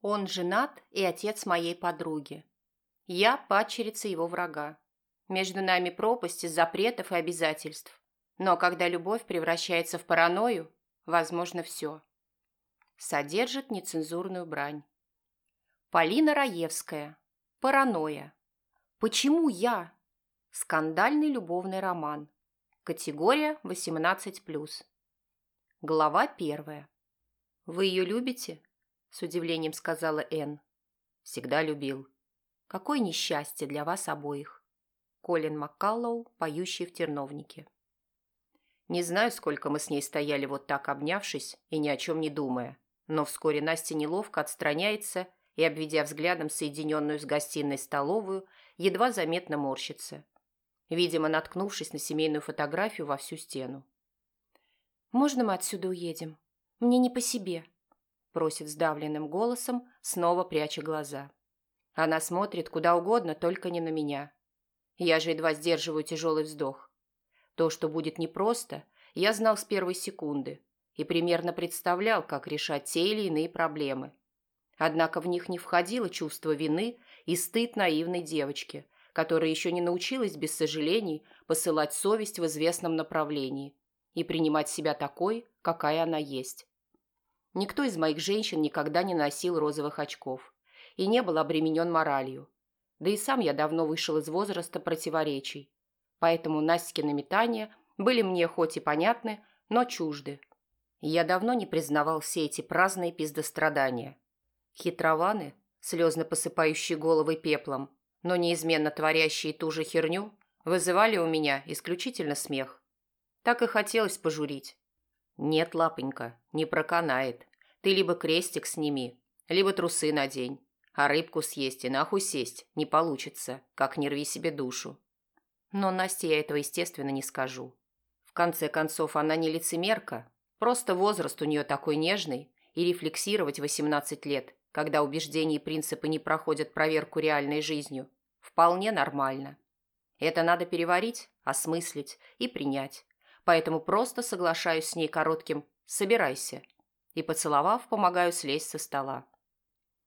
Он женат и отец моей подруги. Я падчерица его врага. Между нами пропасть из запретов и обязательств. Но когда любовь превращается в паранойю, возможно все. Содержит нецензурную брань. Полина Раевская. Паранойя. Почему я? Скандальный любовный роман. Категория 18+. Глава первая. «Вы ее любите?» – с удивлением сказала Энн. «Всегда любил. Какое несчастье для вас обоих!» Колин Маккаллоу, поющий в терновнике. Не знаю, сколько мы с ней стояли вот так, обнявшись и ни о чем не думая, но вскоре Настя неловко отстраняется и, обведя взглядом соединенную с гостиной столовую, едва заметно морщится – видимо, наткнувшись на семейную фотографию во всю стену. «Можно мы отсюда уедем? Мне не по себе», – просит сдавленным голосом, снова пряча глаза. Она смотрит куда угодно, только не на меня. Я же едва сдерживаю тяжелый вздох. То, что будет непросто, я знал с первой секунды и примерно представлял, как решать те или иные проблемы. Однако в них не входило чувство вины и стыд наивной девочки – которая еще не научилась без сожалений посылать совесть в известном направлении и принимать себя такой, какая она есть. Никто из моих женщин никогда не носил розовых очков и не был обременен моралью. Да и сам я давно вышел из возраста противоречий. Поэтому Настькины метания были мне хоть и понятны, но чужды. Я давно не признавал все эти праздные пиздострадания. Хитрованы, слезно посыпающие головы пеплом, но неизменно творящие ту же херню, вызывали у меня исключительно смех. Так и хотелось пожурить. «Нет, лапонька, не проканает. Ты либо крестик сними, либо трусы надень, а рыбку съесть и нахуй сесть не получится, как не рви себе душу». Но Насте я этого, естественно, не скажу. В конце концов, она не лицемерка, просто возраст у нее такой нежный, и рефлексировать 18 лет когда убеждения и принципы не проходят проверку реальной жизнью, вполне нормально. Это надо переварить, осмыслить и принять. Поэтому просто соглашаюсь с ней коротким «собирайся» и, поцеловав, помогаю слезть со стола.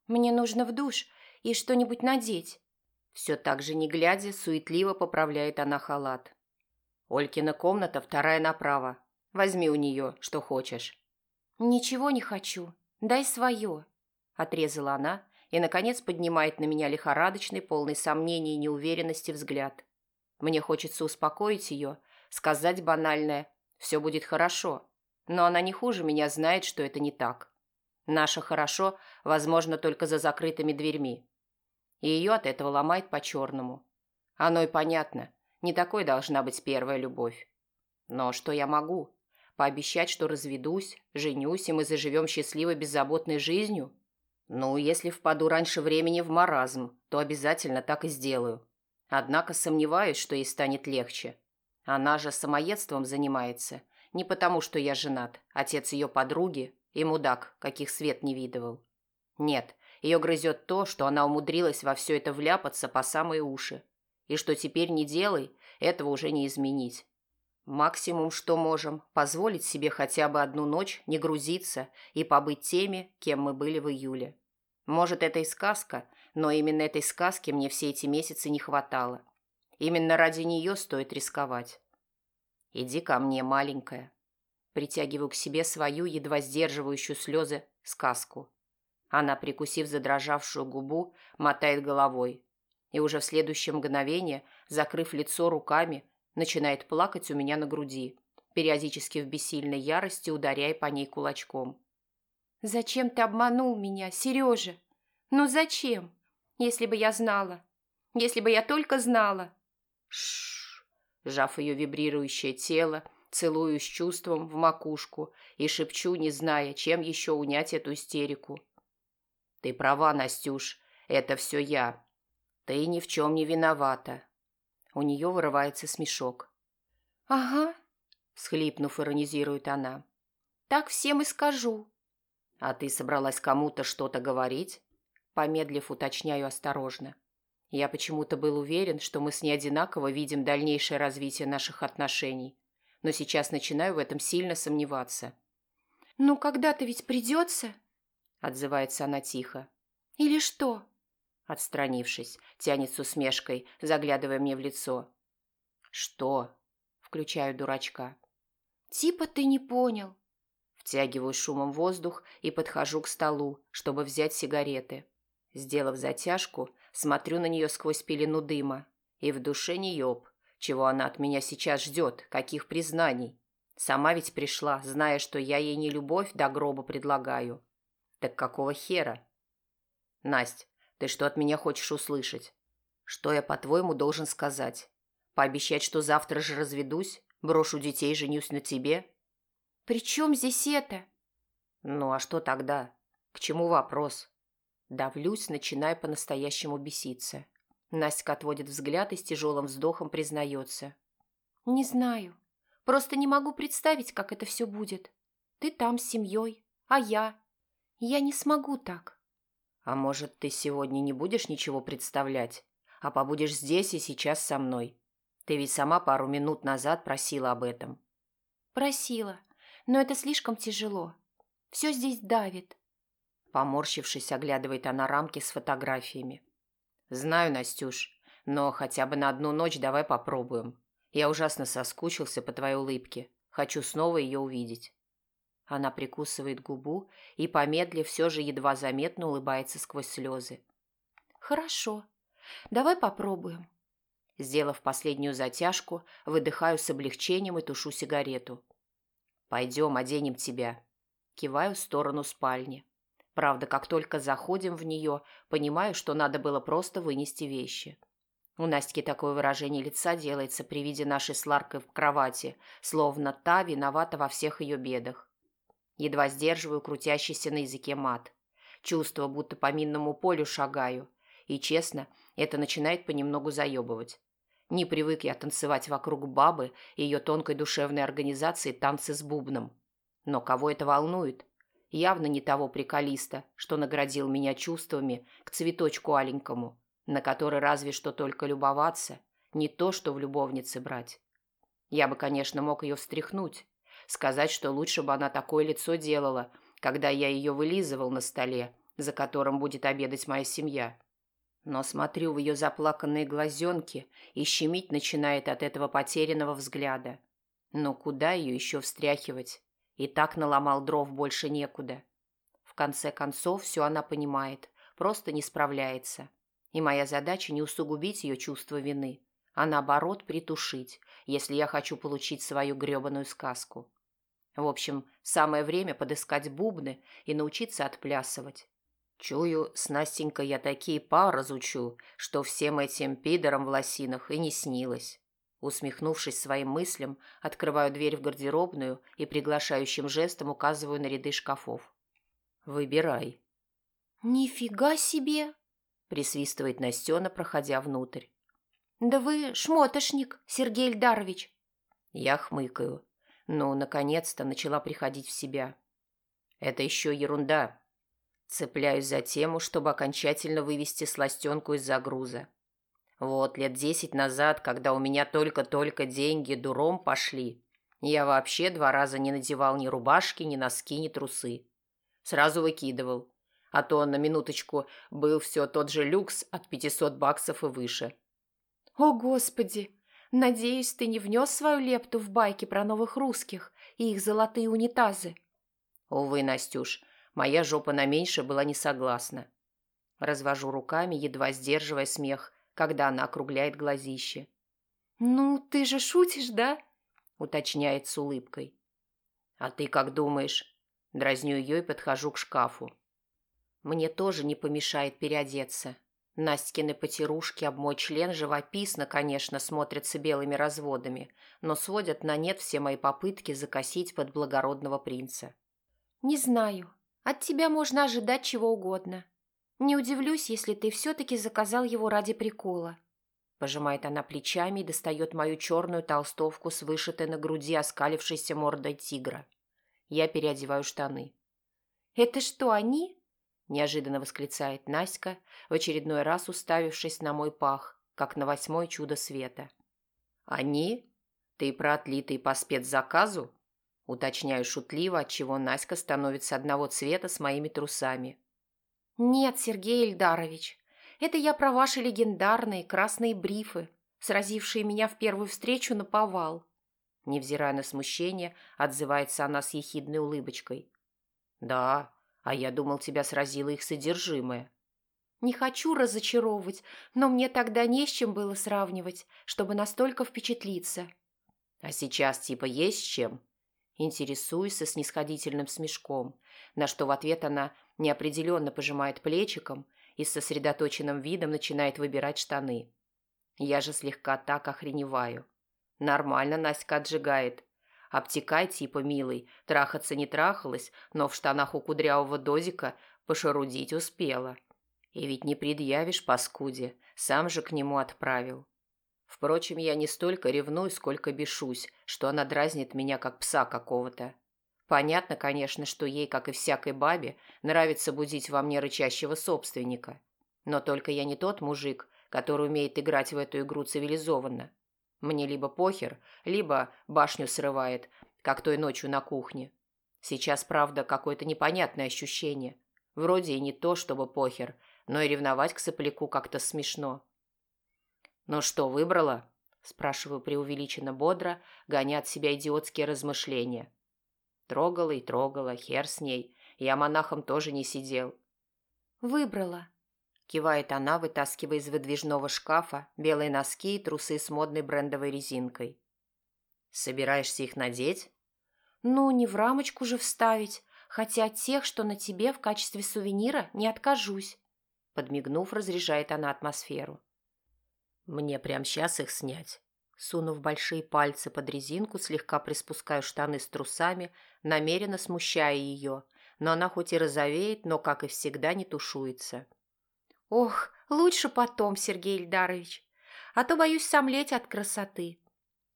«Мне нужно в душ и что-нибудь надеть». Все так же, не глядя, суетливо поправляет она халат. Олькина комната вторая направо. Возьми у нее, что хочешь. «Ничего не хочу. Дай свое» отрезала она и, наконец, поднимает на меня лихорадочный, полный сомнений и неуверенности взгляд. Мне хочется успокоить ее, сказать банальное «все будет хорошо», но она не хуже меня знает, что это не так. Наше «хорошо» возможно только за закрытыми дверьми. И ее от этого ломает по-черному. Оно и понятно, не такой должна быть первая любовь. Но что я могу? Пообещать, что разведусь, женюсь, и мы заживем счастливой беззаботной жизнью? Ну, если впаду раньше времени в маразм, то обязательно так и сделаю. Однако сомневаюсь, что ей станет легче. Она же самоедством занимается. Не потому, что я женат, отец ее подруги и мудак, каких свет не видывал. Нет, ее грызет то, что она умудрилась во все это вляпаться по самые уши. И что теперь не делай, этого уже не изменить. Максимум, что можем, позволить себе хотя бы одну ночь не грузиться и побыть теми, кем мы были в июле. Может, это и сказка, но именно этой сказки мне все эти месяцы не хватало. Именно ради нее стоит рисковать. «Иди ко мне, маленькая». Притягиваю к себе свою, едва сдерживающую слезы, сказку. Она, прикусив задрожавшую губу, мотает головой. И уже в следующее мгновение, закрыв лицо руками, начинает плакать у меня на груди, периодически в бессильной ярости ударяя по ней кулачком. «Зачем ты обманул меня, Сережа? Ну зачем? Если бы я знала. Если бы я только знала». Шш, сжав ее вибрирующее тело, целую с чувством в макушку и шепчу, не зная, чем еще унять эту истерику. «Ты права, Настюш, это все я. Ты ни в чем не виновата». У нее вырывается смешок. «Ага», — схлипнув, иронизирует она. «Так всем и скажу. «А ты собралась кому-то что-то говорить?» Помедлив, уточняю осторожно. Я почему-то был уверен, что мы с ней одинаково видим дальнейшее развитие наших отношений. Но сейчас начинаю в этом сильно сомневаться. «Ну, когда-то ведь придется?» Отзывается она тихо. Или что?» Отстранившись, тянет с усмешкой, заглядывая мне в лицо. «Что?» – включаю дурачка. «Типа ты не понял». Втягиваю шумом воздух и подхожу к столу, чтобы взять сигареты. Сделав затяжку, смотрю на нее сквозь пелену дыма. И в душе не ёб. Чего она от меня сейчас ждет? Каких признаний? Сама ведь пришла, зная, что я ей не любовь до гроба предлагаю. Так какого хера? Насть, ты что от меня хочешь услышать? Что я, по-твоему, должен сказать? Пообещать, что завтра же разведусь? Брошу детей, женюсь на тебе? При чем здесь это? Ну, а что тогда? К чему вопрос? Давлюсь, начиная по-настоящему беситься. Настя отводит взгляд и с тяжелым вздохом признается. «Не знаю. Просто не могу представить, как это все будет. Ты там с семьей, а я... Я не смогу так». «А может, ты сегодня не будешь ничего представлять, а побудешь здесь и сейчас со мной? Ты ведь сама пару минут назад просила об этом». «Просила, но это слишком тяжело. Все здесь давит. Поморщившись, оглядывает она рамки с фотографиями. «Знаю, Настюш, но хотя бы на одну ночь давай попробуем. Я ужасно соскучился по твоей улыбке. Хочу снова ее увидеть». Она прикусывает губу и, помедлив, все же едва заметно улыбается сквозь слезы. «Хорошо. Давай попробуем». Сделав последнюю затяжку, выдыхаю с облегчением и тушу сигарету. «Пойдем, оденем тебя». Киваю в сторону спальни. Правда, как только заходим в нее, понимаю, что надо было просто вынести вещи. У Настики такое выражение лица делается при виде нашей с Ларкой в кровати, словно та виновата во всех ее бедах. Едва сдерживаю крутящийся на языке мат. Чувство, будто по минному полю шагаю. И, честно, это начинает понемногу заебывать. Не привык я танцевать вокруг бабы и ее тонкой душевной организации танцы с бубном. Но кого это волнует? Явно не того приколиста, что наградил меня чувствами к цветочку аленькому, на который разве что только любоваться, не то что в любовнице брать. Я бы, конечно, мог ее встряхнуть, сказать, что лучше бы она такое лицо делала, когда я ее вылизывал на столе, за которым будет обедать моя семья. Но смотрю в ее заплаканные глазенки и щемить начинает от этого потерянного взгляда. Но куда ее еще встряхивать? И так наломал дров больше некуда. В конце концов, все она понимает, просто не справляется. И моя задача не усугубить ее чувство вины, а наоборот притушить, если я хочу получить свою гребаную сказку. В общем, самое время подыскать бубны и научиться отплясывать. Чую, с Настенькой я такие па разучу, что всем этим пидорам в лосинах и не снилось. Усмехнувшись своим мыслям, открываю дверь в гардеробную и приглашающим жестом указываю на ряды шкафов. «Выбирай». «Нифига себе!» – присвистывает Настена, проходя внутрь. «Да вы шмотошник, Сергей Ильдарович!» Я хмыкаю. Ну, наконец-то начала приходить в себя. Это еще ерунда. Цепляюсь за тему, чтобы окончательно вывести сластенку из загруза. Вот лет десять назад, когда у меня только-только деньги дуром пошли, я вообще два раза не надевал ни рубашки, ни носки, ни трусы. Сразу выкидывал. А то на минуточку был все тот же люкс от 500 баксов и выше. «О, Господи! Надеюсь, ты не внес свою лепту в байки про новых русских и их золотые унитазы?» Увы, Настюш, моя жопа на меньше была не согласна. Развожу руками, едва сдерживая смех, когда она округляет глазище. «Ну, ты же шутишь, да?» – уточняет с улыбкой. «А ты как думаешь?» Дразню ее и подхожу к шкафу. Мне тоже не помешает переодеться. Настькины потирушки об мой член живописно, конечно, смотрятся белыми разводами, но сводят на нет все мои попытки закосить под благородного принца. «Не знаю. От тебя можно ожидать чего угодно. Не удивлюсь, если ты все-таки заказал его ради прикола. Пожимает она плечами и достает мою черную толстовку с вышитой на груди оскалившейся мордой тигра. Я переодеваю штаны. «Это что, они?» – неожиданно восклицает Наська, в очередной раз уставившись на мой пах, как на восьмое чудо света. «Они? Ты про отлитый по спецзаказу?» Уточняю шутливо, отчего Наська становится одного цвета с моими трусами. «Нет, Сергей Ильдарович, это я про ваши легендарные красные брифы, сразившие меня в первую встречу на повал». Невзирая на смущение, отзывается она с ехидной улыбочкой. «Да, а я думал, тебя сразило их содержимое». «Не хочу разочаровывать, но мне тогда не с чем было сравнивать, чтобы настолько впечатлиться». «А сейчас типа есть с чем?» Интересуюсь со снисходительным смешком, на что в ответ она неопределенно пожимает плечиком и с сосредоточенным видом начинает выбирать штаны. Я же слегка так охреневаю. Нормально Настя отжигает. Обтекай типа, милый, трахаться не трахалась, но в штанах у кудрявого дозика пошарудить успела. И ведь не предъявишь паскуде, сам же к нему отправил. Впрочем, я не столько ревную, сколько бешусь, что она дразнит меня, как пса какого-то. Понятно, конечно, что ей, как и всякой бабе, нравится будить во мне рычащего собственника. Но только я не тот мужик, который умеет играть в эту игру цивилизованно. Мне либо похер, либо башню срывает, как той ночью на кухне. Сейчас, правда, какое-то непонятное ощущение. Вроде и не то, чтобы похер, но и ревновать к сопляку как-то смешно. «Ну что, выбрала?» – спрашиваю преувеличенно бодро, гоня от себя идиотские размышления. Трогала и трогала, хер с ней. Я монахом тоже не сидел. «Выбрала», – кивает она, вытаскивая из выдвижного шкафа белые носки и трусы с модной брендовой резинкой. «Собираешься их надеть?» «Ну, не в рамочку же вставить, хотя тех, что на тебе в качестве сувенира, не откажусь», – подмигнув, разряжает она атмосферу. «Мне прямо сейчас их снять?» Сунув большие пальцы под резинку, слегка приспускаю штаны с трусами, намеренно смущая ее, но она хоть и розовеет, но, как и всегда, не тушуется. «Ох, лучше потом, Сергей Ильдарович, а то боюсь сомлеть от красоты»,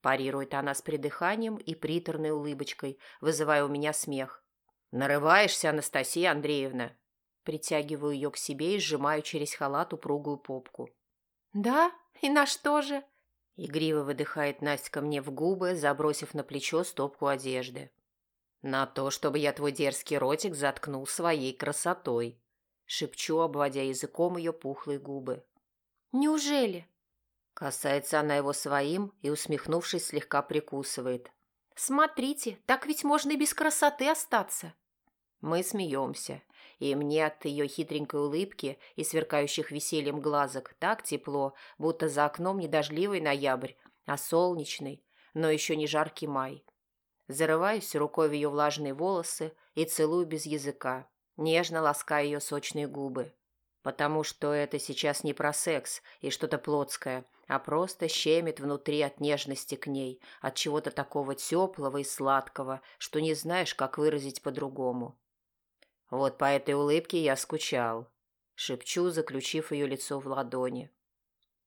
парирует она с придыханием и приторной улыбочкой, вызывая у меня смех. «Нарываешься, Анастасия Андреевна?» Притягиваю ее к себе и сжимаю через халат упругую попку. «Да? И на что же?» Игриво выдыхает Настя мне в губы, забросив на плечо стопку одежды. «На то, чтобы я твой дерзкий ротик заткнул своей красотой», шепчу, обводя языком ее пухлые губы. «Неужели?» Касается она его своим и, усмехнувшись, слегка прикусывает. «Смотрите, так ведь можно и без красоты остаться». Мы смеемся, и мне от ее хитренькой улыбки и сверкающих весельем глазок так тепло, будто за окном не дождливый ноябрь, а солнечный, но еще не жаркий май. Зарываюсь рукой в ее влажные волосы и целую без языка, нежно лаская ее сочные губы. Потому что это сейчас не про секс и что-то плотское, а просто щемит внутри от нежности к ней, от чего-то такого теплого и сладкого, что не знаешь, как выразить по-другому. Вот по этой улыбке я скучал. Шепчу, заключив ее лицо в ладони.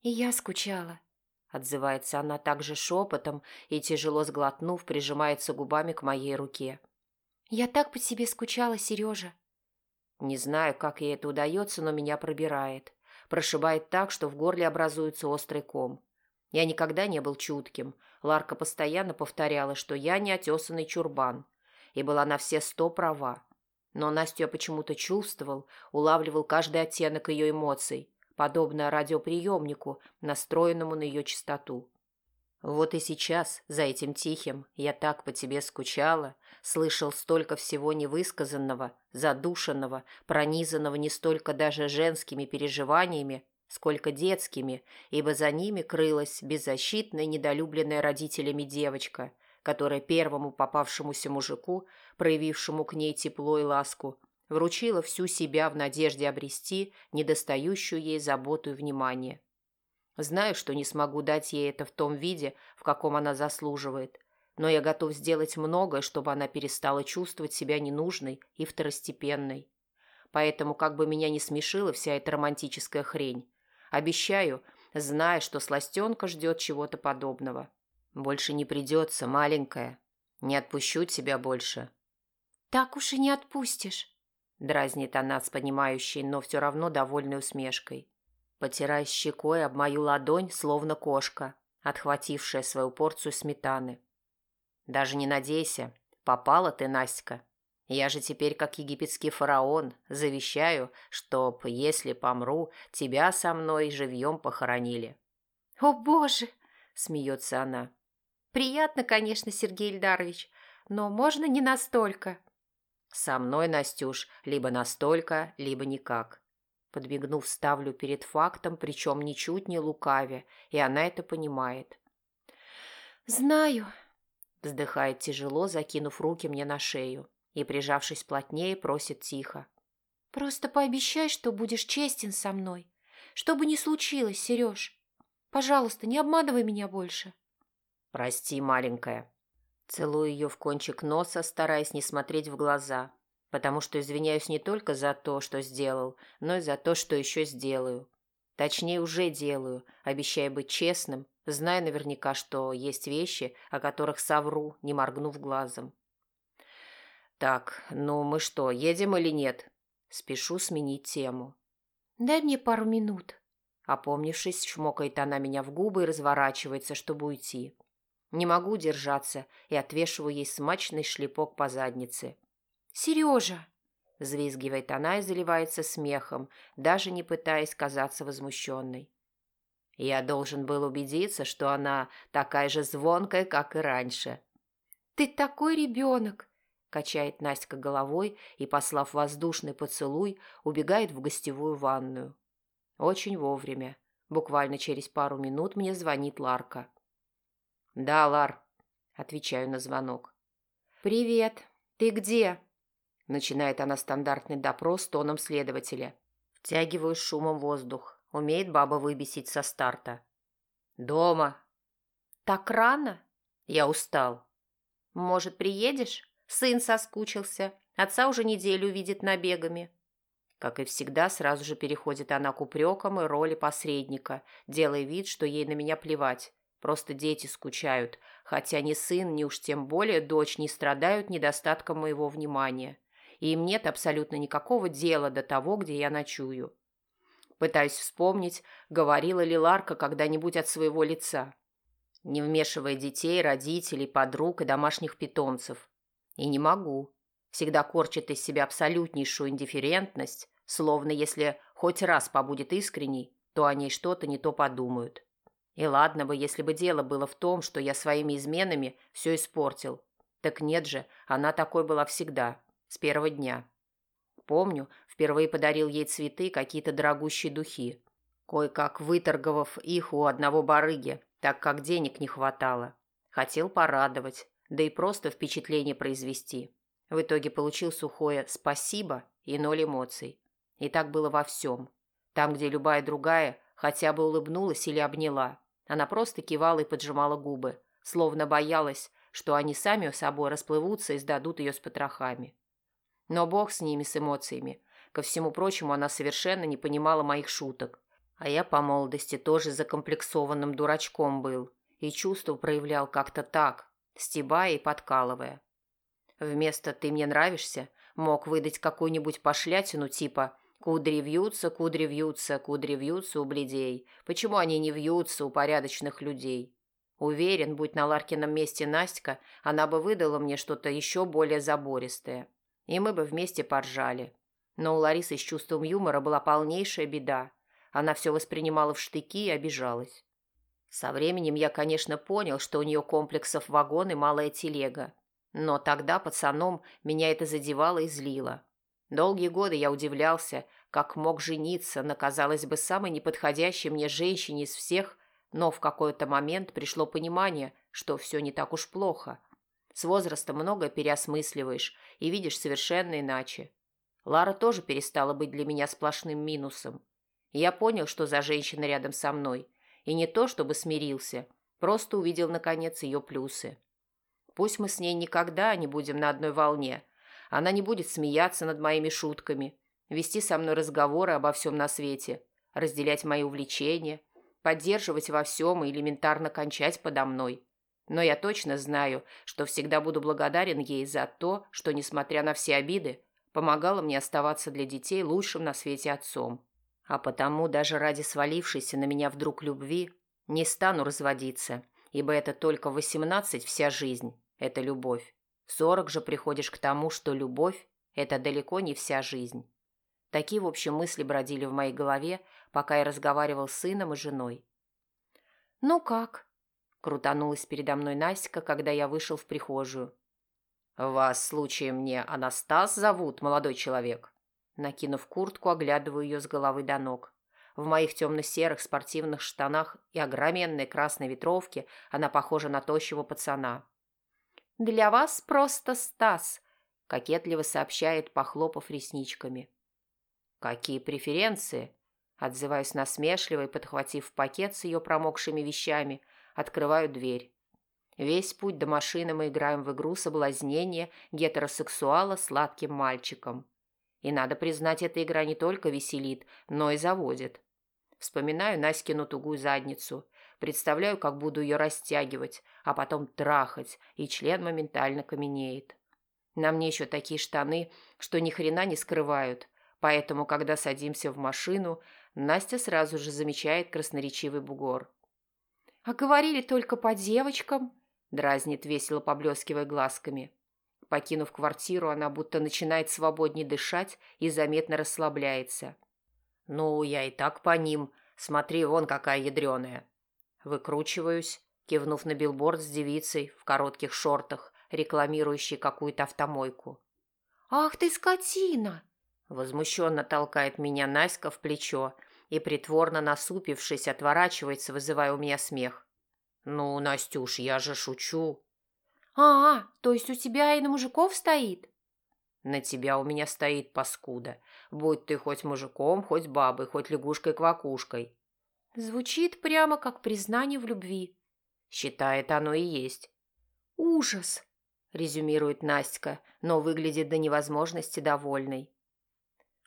«И я скучала», — отзывается она также шепотом и, тяжело сглотнув, прижимается губами к моей руке. «Я так по тебе скучала, Сережа». Не знаю, как ей это удается, но меня пробирает. Прошибает так, что в горле образуется острый ком. Я никогда не был чутким. Ларка постоянно повторяла, что я неотесанный чурбан. И была на все сто права. Но Настю я почему-то чувствовал, улавливал каждый оттенок ее эмоций, подобно радиоприемнику, настроенному на ее частоту. Вот и сейчас, за этим тихим, я так по тебе скучала, слышал столько всего невысказанного, задушенного, пронизанного не столько даже женскими переживаниями, сколько детскими, ибо за ними крылась беззащитная, недолюбленная родителями девочка – которая первому попавшемуся мужику, проявившему к ней тепло и ласку, вручила всю себя в надежде обрести недостающую ей заботу и внимание. Знаю, что не смогу дать ей это в том виде, в каком она заслуживает, но я готов сделать многое, чтобы она перестала чувствовать себя ненужной и второстепенной. Поэтому, как бы меня не смешила вся эта романтическая хрень, обещаю, зная, что сластенка ждет чего-то подобного. Больше не придется, маленькая. Не отпущу тебя больше. Так уж и не отпустишь. Дразнит она с понимающей, но все равно довольной усмешкой. Потирая щекой об мою ладонь, словно кошка, отхватившая свою порцию сметаны. Даже не надейся, попала ты, Настя. Я же теперь, как египетский фараон, завещаю, чтоб, если помру, тебя со мной живьем похоронили». «О, Боже!» – смеется она. «Приятно, конечно, Сергей Ильдарович, но можно не настолько». «Со мной, Настюш, либо настолько, либо никак». Подбегнув, ставлю перед фактом, причем ничуть не лукавя, и она это понимает. «Знаю», – вздыхает тяжело, закинув руки мне на шею, и, прижавшись плотнее, просит тихо. «Просто пообещай, что будешь честен со мной. Что бы ни случилось, Сереж. Пожалуйста, не обманывай меня больше». «Прости, маленькая». Целую ее в кончик носа, стараясь не смотреть в глаза, потому что извиняюсь не только за то, что сделал, но и за то, что еще сделаю. Точнее, уже делаю, обещая быть честным, зная наверняка, что есть вещи, о которых совру, не моргнув глазом. «Так, ну мы что, едем или нет?» Спешу сменить тему. «Дай мне пару минут». Опомнившись, чмокает она меня в губы и разворачивается, чтобы уйти. Не могу держаться и отвешиваю ей смачный шлепок по заднице. «Сережа!» – взвизгивает она и заливается смехом, даже не пытаясь казаться возмущенной. Я должен был убедиться, что она такая же звонкая, как и раньше. «Ты такой ребенок!» – качает Настя головой и, послав воздушный поцелуй, убегает в гостевую ванную. Очень вовремя. Буквально через пару минут мне звонит Ларка. «Да, Лар», – отвечаю на звонок. «Привет. Ты где?» Начинает она стандартный допрос тоном следователя. Втягиваю шумом воздух. Умеет баба выбесить со старта. «Дома». «Так рано?» «Я устал». «Может, приедешь? Сын соскучился. Отца уже неделю видит набегами». Как и всегда, сразу же переходит она к упрекам и роли посредника, делая вид, что ей на меня плевать. Просто дети скучают, хотя ни сын, ни уж тем более дочь не страдают недостатком моего внимания и им нет абсолютно никакого дела до того, где я ночую. Пытаюсь вспомнить, говорила ли Ларка когда-нибудь от своего лица, не вмешивая детей, родителей, подруг и домашних питомцев. И не могу. Всегда корчит из себя абсолютнейшую индифферентность, словно если хоть раз побудет искренней, то о ней что-то не то подумают. И ладно бы, если бы дело было в том, что я своими изменами все испортил. Так нет же, она такой была всегда. С первого дня. Помню, впервые подарил ей цветы, какие-то дорогущие духи. Кое-как выторговав их у одного барыги, так как денег не хватало. Хотел порадовать, да и просто впечатление произвести. В итоге получил сухое «спасибо» и ноль эмоций. И так было во всем. Там, где любая другая хотя бы улыбнулась или обняла, она просто кивала и поджимала губы, словно боялась, что они сами собой расплывутся и сдадут ее с потрохами. Но бог с ними, с эмоциями. Ко всему прочему, она совершенно не понимала моих шуток. А я по молодости тоже закомплексованным дурачком был. И чувства проявлял как-то так, стебая и подкалывая. Вместо «ты мне нравишься» мог выдать какую-нибудь пошлятину типа «кудри вьются, кудри вьются, кудри вьются у бледей». Почему они не вьются у порядочных людей? Уверен, будь на Ларкином месте Настя, она бы выдала мне что-то еще более забористое и мы бы вместе поржали. Но у Ларисы с чувством юмора была полнейшая беда. Она все воспринимала в штыки и обижалась. Со временем я, конечно, понял, что у нее комплексов вагон и малая телега. Но тогда пацаном меня это задевало и злило. Долгие годы я удивлялся, как мог жениться на, казалось бы, самой неподходящей мне женщине из всех, но в какой-то момент пришло понимание, что все не так уж плохо – с возрастом много переосмысливаешь и видишь совершенно иначе. Лара тоже перестала быть для меня сплошным минусом. Я понял, что за женщина рядом со мной. И не то, чтобы смирился, просто увидел, наконец, ее плюсы. Пусть мы с ней никогда не будем на одной волне. Она не будет смеяться над моими шутками, вести со мной разговоры обо всем на свете, разделять мои увлечения, поддерживать во всем и элементарно кончать подо мной. Но я точно знаю, что всегда буду благодарен ей за то, что, несмотря на все обиды, помогала мне оставаться для детей лучшим на свете отцом. А потому даже ради свалившейся на меня вдруг любви не стану разводиться, ибо это только в восемнадцать вся жизнь – это любовь. Сорок же приходишь к тому, что любовь это далеко не вся жизнь. Такие, в общем, мысли бродили в моей голове, пока я разговаривал с сыном и женой. «Ну как?» – крутанулась передо мной Настя, когда я вышел в прихожую. «Вас, случаем, не Анастас зовут, молодой человек?» Накинув куртку, оглядываю ее с головы до ног. В моих темно-серых спортивных штанах и огроменной красной ветровке она похожа на тощего пацана. «Для вас просто Стас», – кокетливо сообщает, похлопав ресничками. «Какие преференции?» Отзываюсь насмешливо и, подхватив пакет с ее промокшими вещами, открываю дверь. Весь путь до машины мы играем в игру соблазнения гетеросексуала сладким мальчиком. И надо признать, эта игра не только веселит, но и заводит. Вспоминаю Наськину тугую задницу, представляю, как буду ее растягивать, а потом трахать, и член моментально каменеет. На мне еще такие штаны, что ни хрена не скрывают, поэтому, когда садимся в машину, Настя сразу же замечает красноречивый бугор. «А говорили только по девочкам», – дразнит, весело поблескивая глазками. Покинув квартиру, она будто начинает свободнее дышать и заметно расслабляется. «Ну, я и так по ним. Смотри, вон какая ядреная». Выкручиваюсь, кивнув на билборд с девицей в коротких шортах, рекламирующей какую-то автомойку. «Ах ты скотина!» Возмущенно толкает меня Наська в плечо и, притворно насупившись, отворачивается, вызывая у меня смех. «Ну, Настюш, я же шучу». «А, то есть у тебя и на мужиков стоит?» «На тебя у меня стоит, паскуда. Будь ты хоть мужиком, хоть бабой, хоть лягушкой-квакушкой». Звучит прямо как признание в любви. Считает оно и есть. «Ужас!» – резюмирует Настя, но выглядит до невозможности довольной.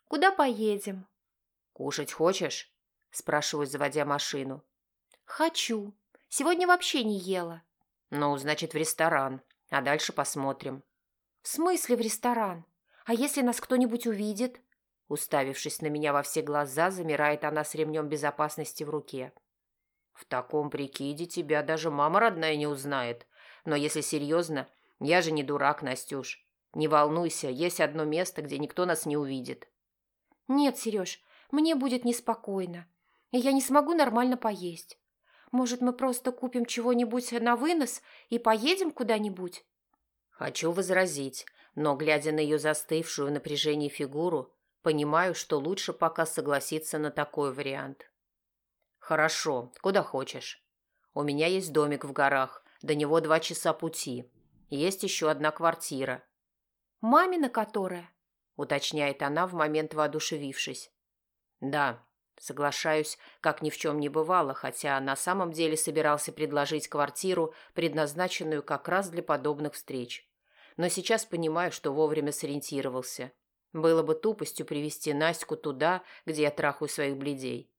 «Куда поедем?» «Кушать хочешь?» – спрашиваю, заводя машину. «Хочу. Сегодня вообще не ела». «Ну, значит, в ресторан. А дальше посмотрим». «В смысле в ресторан? А если нас кто-нибудь увидит?» Уставившись на меня во все глаза, замирает она с ремнем безопасности в руке. «В таком прикиде тебя даже мама родная не узнает. Но если серьезно, я же не дурак, Настюш. Не волнуйся, есть одно место, где никто нас не увидит». «Нет, Сереж, мне будет неспокойно, и я не смогу нормально поесть. Может, мы просто купим чего-нибудь на вынос и поедем куда-нибудь?» Хочу возразить, но, глядя на ее застывшую в напряжении фигуру, понимаю, что лучше пока согласиться на такой вариант. «Хорошо, куда хочешь. У меня есть домик в горах, до него два часа пути. Есть еще одна квартира». «Мамина которая?» – уточняет она в момент воодушевившись. «Да, Соглашаюсь, как ни в чем не бывало, хотя на самом деле собирался предложить квартиру, предназначенную как раз для подобных встреч. Но сейчас понимаю, что вовремя сориентировался. Было бы тупостью привести Настю туда, где я трахаю своих бледей.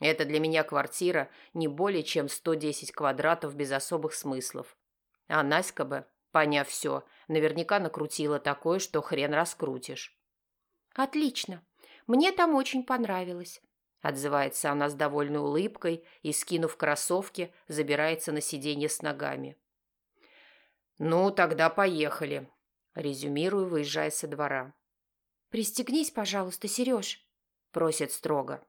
Это для меня квартира не более чем 110 квадратов без особых смыслов. А Наська бы, поняв все, наверняка накрутила такое, что хрен раскрутишь. «Отлично. Мне там очень понравилось. Отзывается она с довольной улыбкой и, скинув кроссовки, забирается на сиденье с ногами. «Ну, тогда поехали», – резюмирую, выезжая со двора. «Пристегнись, пожалуйста, Сереж», – просит строго.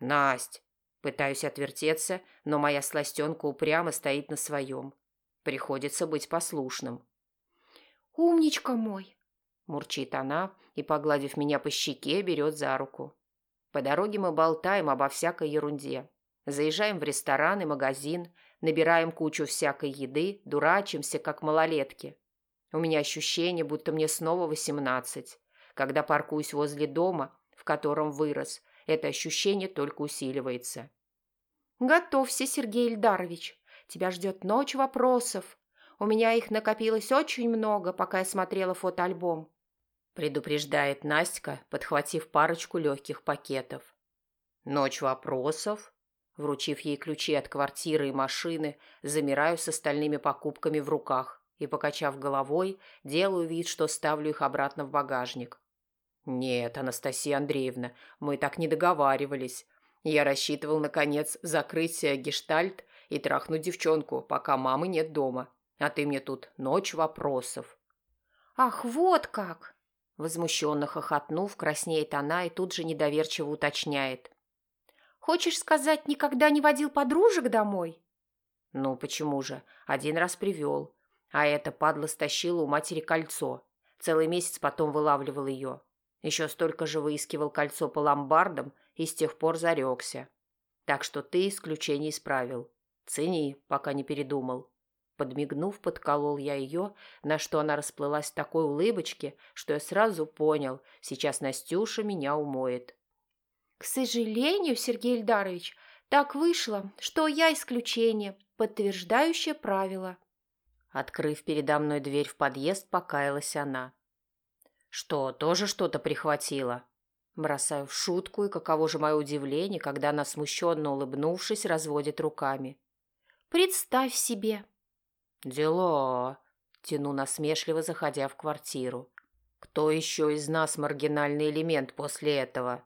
«Насть!» – пытаюсь отвертеться, но моя сластенка упрямо стоит на своем. Приходится быть послушным. «Умничка мой!» – мурчит она и, погладив меня по щеке, берет за руку. По дороге мы болтаем обо всякой ерунде. Заезжаем в ресторан и магазин, набираем кучу всякой еды, дурачимся, как малолетки. У меня ощущение, будто мне снова восемнадцать. Когда паркуюсь возле дома, в котором вырос, это ощущение только усиливается. «Готовься, Сергей Ильдарович. Тебя ждет ночь вопросов. У меня их накопилось очень много, пока я смотрела фотоальбом предупреждает Настя, подхватив парочку легких пакетов. Ночь вопросов. Вручив ей ключи от квартиры и машины, замираю с остальными покупками в руках и, покачав головой, делаю вид, что ставлю их обратно в багажник. «Нет, Анастасия Андреевна, мы так не договаривались. Я рассчитывал, наконец, закрыть гештальт и трахнуть девчонку, пока мамы нет дома. А ты мне тут ночь вопросов». «Ах, вот как!» Возмущенно хохотнув, краснеет она и тут же недоверчиво уточняет. «Хочешь сказать, никогда не водил подружек домой?» «Ну, почему же? Один раз привел. А эта падла стащила у матери кольцо. Целый месяц потом вылавливал ее. Еще столько же выискивал кольцо по ломбардам и с тех пор зарекся. Так что ты исключение исправил. Цени, пока не передумал. Подмигнув, подколол я ее, на что она расплылась в такой улыбочке, что я сразу понял, сейчас Настюша меня умоет. «К сожалению, Сергей Ильдарович, так вышло, что я исключение, подтверждающее правило». Открыв передо мной дверь в подъезд, покаялась она. «Что, тоже что-то прихватила?» Бросаю в шутку, и каково же мое удивление, когда она, смущенно улыбнувшись, разводит руками. «Представь себе!» «Дела!» – тяну насмешливо, заходя в квартиру. «Кто еще из нас маргинальный элемент после этого?»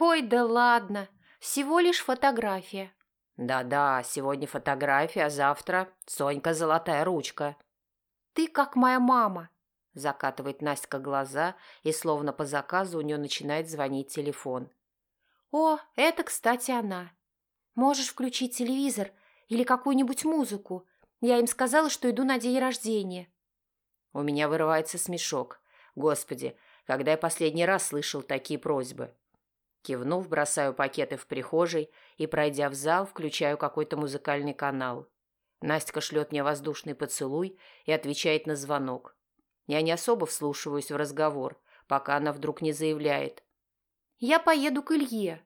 «Ой, да ладно! Всего лишь фотография!» «Да-да, сегодня фотография, а завтра Сонька золотая ручка». «Ты как моя мама!» Закатывает Настя глаза, и словно по заказу у нее начинает звонить телефон. «О, это, кстати, она. Можешь включить телевизор или какую-нибудь музыку. Я им сказала, что иду на день рождения». У меня вырывается смешок. Господи, когда я последний раз слышал такие просьбы? Кивнув, бросаю пакеты в прихожей и, пройдя в зал, включаю какой-то музыкальный канал. Настя шлет мне воздушный поцелуй и отвечает на звонок. Я не особо вслушиваюсь в разговор, пока она вдруг не заявляет. «Я поеду к Илье».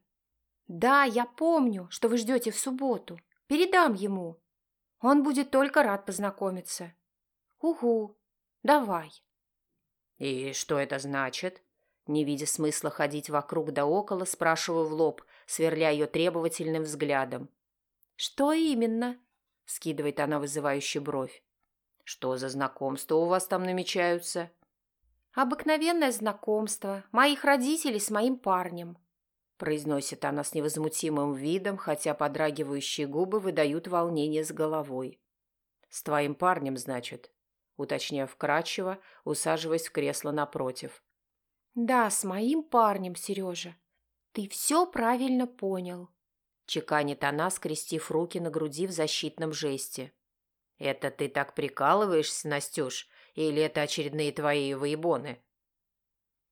«Да, я помню, что вы ждете в субботу. Передам ему. Он будет только рад познакомиться». «Угу. Давай». «И что это значит?» Не видя смысла ходить вокруг да около, спрашиваю в лоб, сверля ее требовательным взглядом. «Что именно?» – скидывает она вызывающую бровь. Что за знакомства у вас там намечаются? Обыкновенное знакомство моих родителей с моим парнем. Произносит она с невозмутимым видом, хотя подрагивающие губы выдают волнение с головой. С твоим парнем, значит? Уточняя вкратчиво, усаживаясь в кресло напротив. Да, с моим парнем, Сережа. Ты все правильно понял. Чеканит она, скрестив руки на груди в защитном жесте. «Это ты так прикалываешься, Настюш, или это очередные твои воебоны?»